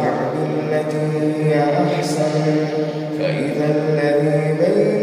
فادفع بالتي هي أحسن. فإذا الذي بينك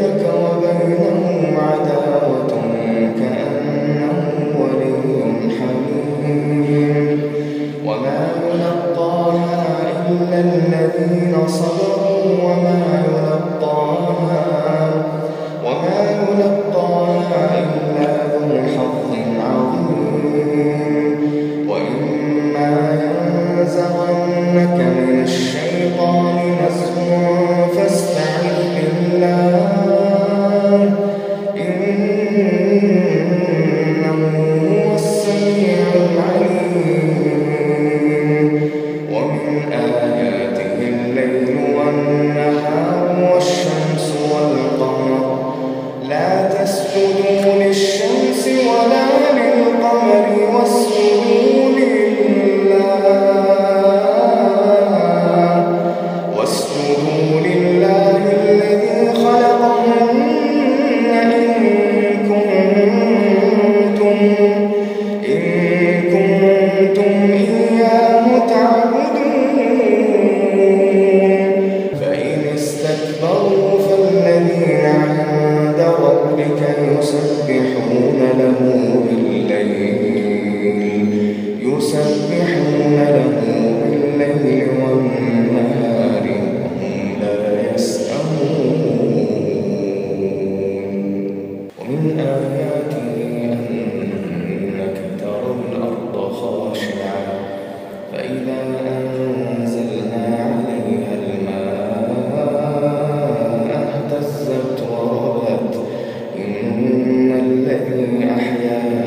yeah, yeah.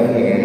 Evangelio.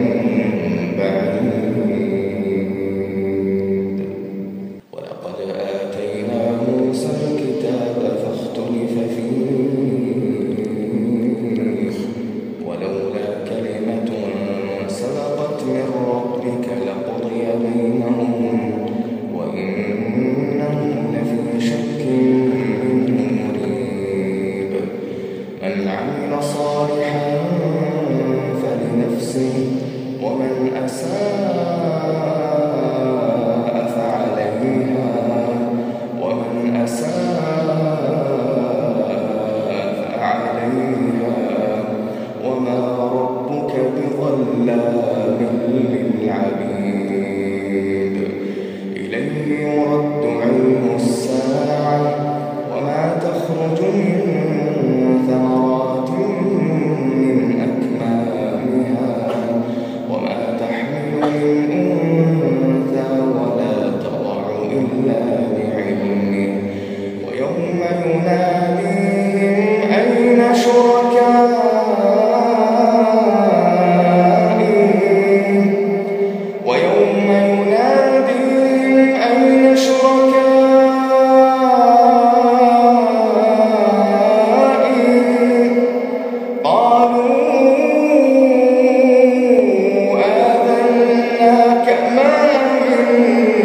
Amen.